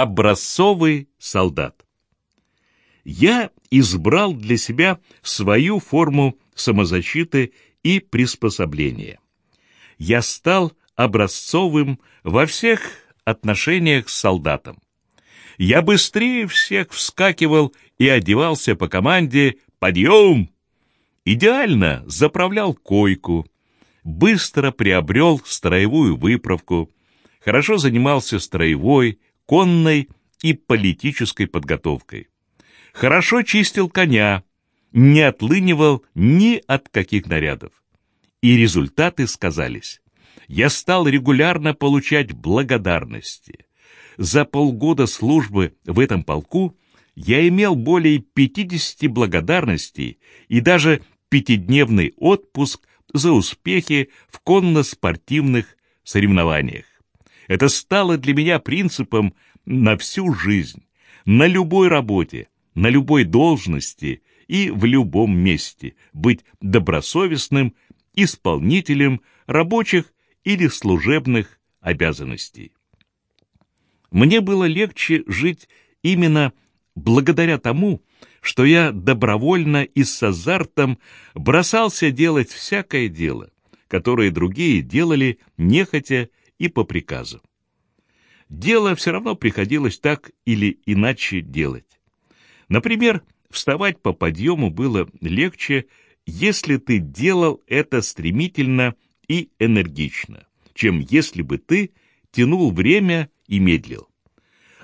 Образцовый солдат. Я избрал для себя свою форму самозащиты и приспособления. Я стал образцовым во всех отношениях с солдатом. Я быстрее всех вскакивал и одевался по команде «Подъем!». Идеально заправлял койку, быстро приобрел строевую выправку, хорошо занимался строевой, конной и политической подготовкой. Хорошо чистил коня, не отлынивал ни от каких нарядов. И результаты сказались. Я стал регулярно получать благодарности. За полгода службы в этом полку я имел более 50 благодарностей и даже пятидневный отпуск за успехи в конно-спортивных соревнованиях. Это стало для меня принципом на всю жизнь, на любой работе, на любой должности и в любом месте быть добросовестным исполнителем рабочих или служебных обязанностей. Мне было легче жить именно благодаря тому, что я добровольно и с азартом бросался делать всякое дело, которое другие делали нехотя и по приказу. Дело все равно приходилось так или иначе делать. Например, вставать по подъему было легче, если ты делал это стремительно и энергично, чем если бы ты тянул время и медлил.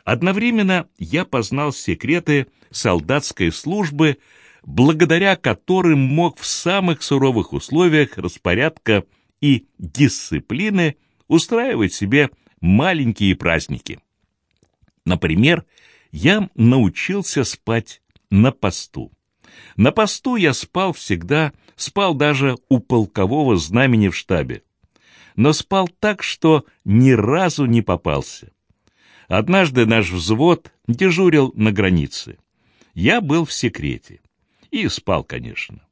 Одновременно я познал секреты солдатской службы, благодаря которым мог в самых суровых условиях распорядка и дисциплины устраивать себе маленькие праздники. Например, я научился спать на посту. На посту я спал всегда, спал даже у полкового знамени в штабе. Но спал так, что ни разу не попался. Однажды наш взвод дежурил на границе. Я был в секрете. И спал, конечно.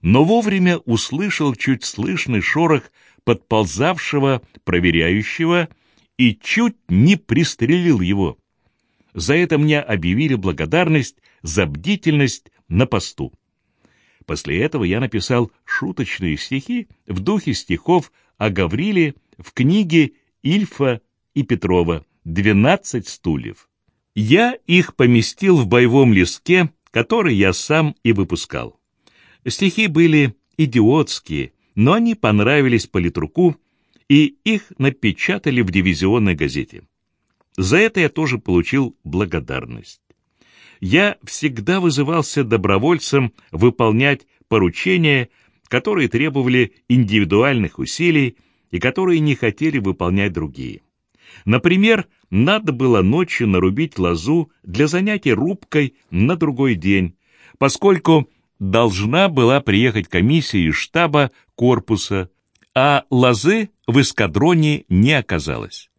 Но вовремя услышал чуть слышный шорох подползавшего проверяющего и чуть не пристрелил его. За это мне объявили благодарность за бдительность на посту. После этого я написал шуточные стихи в духе стихов о Гавриле в книге Ильфа и Петрова «Двенадцать стульев». Я их поместил в боевом листке, который я сам и выпускал. Стихи были идиотские, но они понравились политруку, и их напечатали в дивизионной газете. За это я тоже получил благодарность. Я всегда вызывался добровольцем выполнять поручения, которые требовали индивидуальных усилий и которые не хотели выполнять другие. Например, надо было ночью нарубить лозу для занятий рубкой на другой день, поскольку должна была приехать комиссия из штаба корпуса, а лозы в эскадроне не оказалось.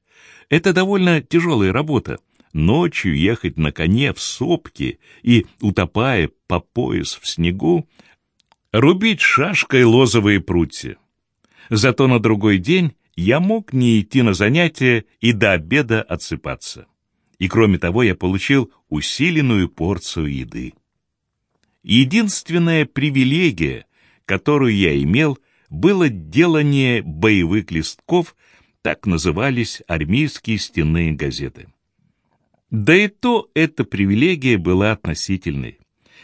Это довольно тяжелая работа. Ночью ехать на коне в сопке и, утопая по пояс в снегу, рубить шашкой лозовые прутья. Зато на другой день я мог не идти на занятия и до обеда отсыпаться. И кроме того, я получил усиленную порцию еды. Единственная привилегия, которую я имел, было делание боевых листков, так назывались армейские стенные газеты. Да и то эта привилегия была относительной.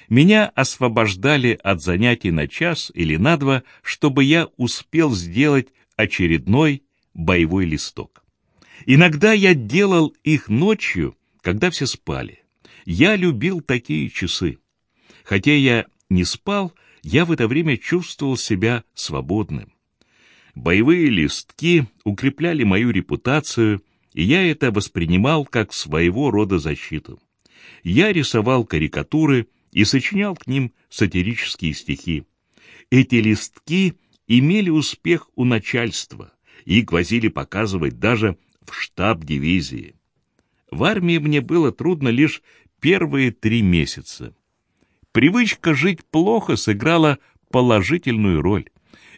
Меня освобождали от занятий на час или на два, чтобы я успел сделать очередной боевой листок. Иногда я делал их ночью, когда все спали. Я любил такие часы. Хотя я не спал, я в это время чувствовал себя свободным. Боевые листки укрепляли мою репутацию, и я это воспринимал как своего рода защиту. Я рисовал карикатуры и сочинял к ним сатирические стихи. Эти листки имели успех у начальства и гвозили показывать даже в штаб дивизии. В армии мне было трудно лишь первые три месяца. Привычка жить плохо сыграла положительную роль.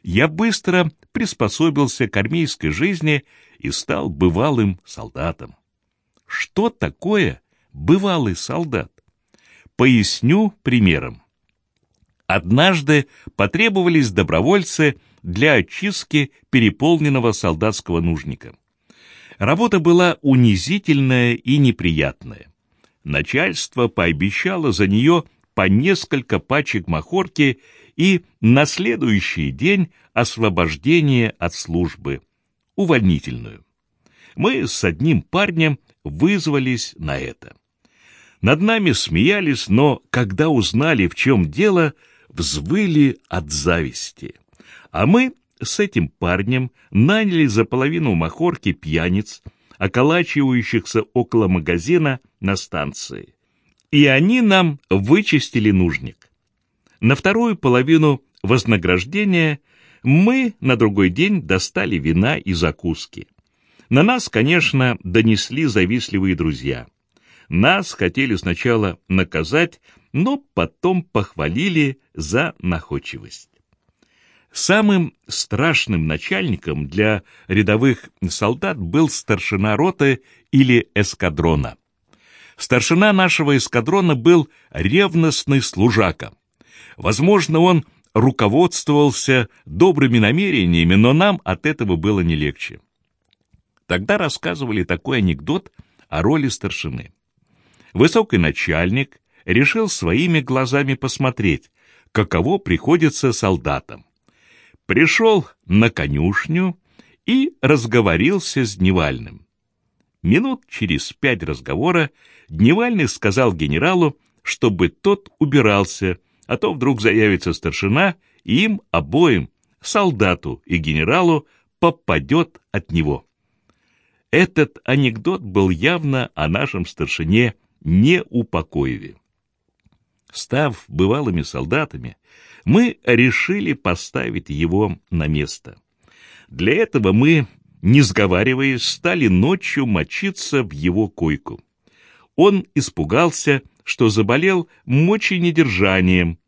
Я быстро приспособился к армейской жизни и стал бывалым солдатом. что такое бывалый солдат. Поясню примером. Однажды потребовались добровольцы для очистки переполненного солдатского нужника. Работа была унизительная и неприятная. Начальство пообещало за нее по несколько пачек махорки и на следующий день освобождение от службы, увольнительную. Мы с одним парнем вызвались на это. Над нами смеялись, но когда узнали, в чем дело, взвыли от зависти. А мы с этим парнем наняли за половину махорки пьяниц, околачивающихся около магазина на станции. И они нам вычистили нужник. На вторую половину вознаграждения мы на другой день достали вина и закуски. На нас, конечно, донесли завистливые друзья. Нас хотели сначала наказать, но потом похвалили за находчивость. Самым страшным начальником для рядовых солдат был старшина роты или эскадрона. Старшина нашего эскадрона был ревностный служака. Возможно, он руководствовался добрыми намерениями, но нам от этого было не легче. Тогда рассказывали такой анекдот о роли старшины. Высокий начальник решил своими глазами посмотреть, каково приходится солдатам. Пришел на конюшню и разговорился с Дневальным. Минут через пять разговора Дневальный сказал генералу, чтобы тот убирался, а то вдруг заявится старшина, и им обоим, солдату и генералу, попадет от него. Этот анекдот был явно о нашем старшине Неупокоеве. Став бывалыми солдатами, мы решили поставить его на место. Для этого мы, не сговариваясь, стали ночью мочиться в его койку. Он испугался, что заболел моченедержанием.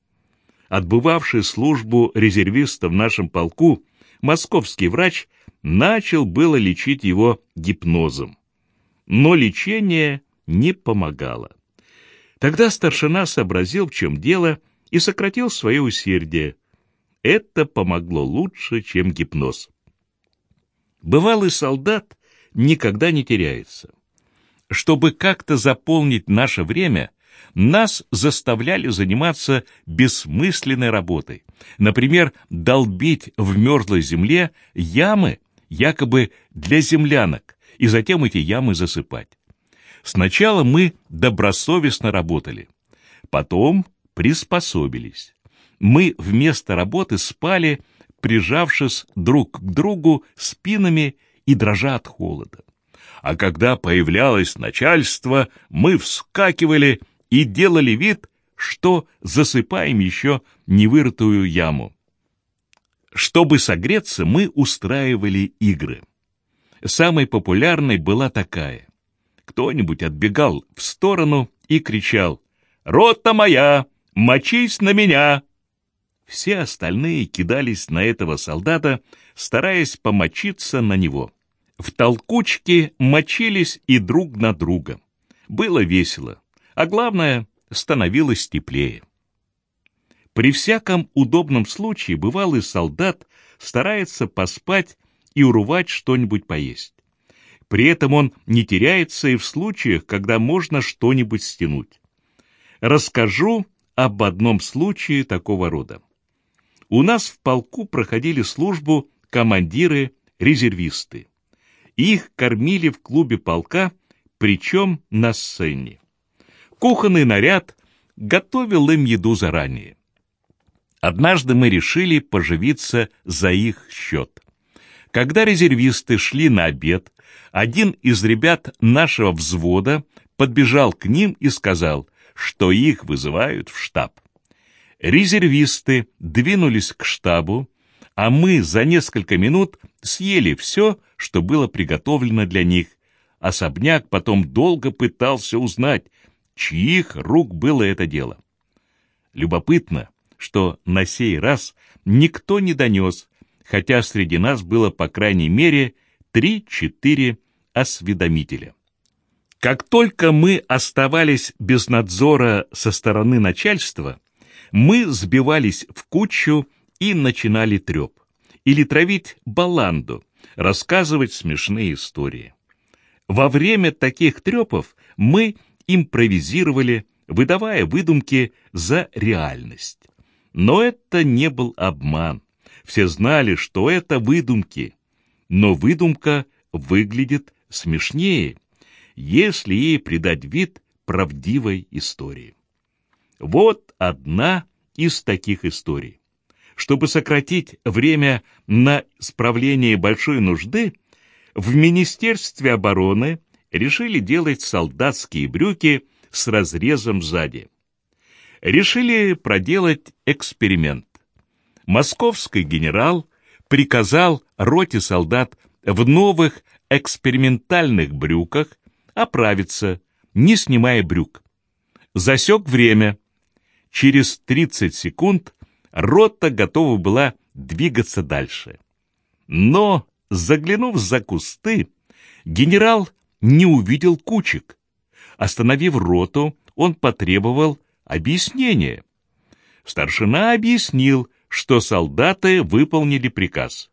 Отбывавший службу резервиста в нашем полку, московский врач начал было лечить его гипнозом. Но лечение не помогало. Тогда старшина сообразил, в чем дело, и сократил свое усердие. Это помогло лучше, чем гипноз. Бывалый солдат никогда не теряется. Чтобы как-то заполнить наше время, нас заставляли заниматься бессмысленной работой. Например, долбить в мерзлой земле ямы якобы для землянок, и затем эти ямы засыпать. Сначала мы добросовестно работали, потом приспособились. Мы вместо работы спали, прижавшись друг к другу спинами и дрожа от холода. А когда появлялось начальство, мы вскакивали и делали вид, что засыпаем еще невырытую яму. Чтобы согреться, мы устраивали игры. Самой популярной была такая кто-нибудь отбегал в сторону и кричал «Рота моя! Мочись на меня!» Все остальные кидались на этого солдата, стараясь помочиться на него. В толкучке мочились и друг на друга. Было весело, а главное, становилось теплее. При всяком удобном случае бывалый солдат старается поспать и урвать что-нибудь поесть. При этом он не теряется и в случаях, когда можно что-нибудь стянуть. Расскажу об одном случае такого рода. У нас в полку проходили службу командиры-резервисты. Их кормили в клубе полка, причем на сцене. Кухонный наряд готовил им еду заранее. Однажды мы решили поживиться за их счет. Когда резервисты шли на обед, один из ребят нашего взвода подбежал к ним и сказал, что их вызывают в штаб. Резервисты двинулись к штабу, а мы за несколько минут съели все, что было приготовлено для них. Особняк потом долго пытался узнать, чьих рук было это дело. Любопытно, что на сей раз никто не донес, хотя среди нас было по крайней мере три-четыре осведомителя. Как только мы оставались без надзора со стороны начальства, мы сбивались в кучу и начинали треп. Или травить баланду, рассказывать смешные истории. Во время таких трепов мы импровизировали, выдавая выдумки за реальность. Но это не был обман. Все знали, что это выдумки. Но выдумка выглядит смешнее, если ей придать вид правдивой истории. Вот одна из таких историй. Чтобы сократить время на справление большой нужды, в Министерстве обороны решили делать солдатские брюки с разрезом сзади. Решили проделать эксперимент. Московский генерал приказал роте солдат в новых экспериментальных брюках оправиться, не снимая брюк. Засек время. Через 30 секунд рота готова была двигаться дальше. Но, заглянув за кусты, генерал не увидел кучек. Остановив роту, он потребовал объяснения. Старшина объяснил, что солдаты выполнили приказ.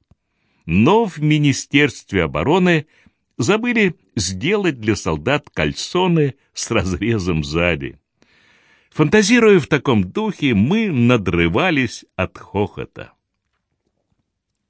Но в Министерстве обороны забыли сделать для солдат кальсоны с разрезом сзади. Фантазируя в таком духе, мы надрывались от хохота.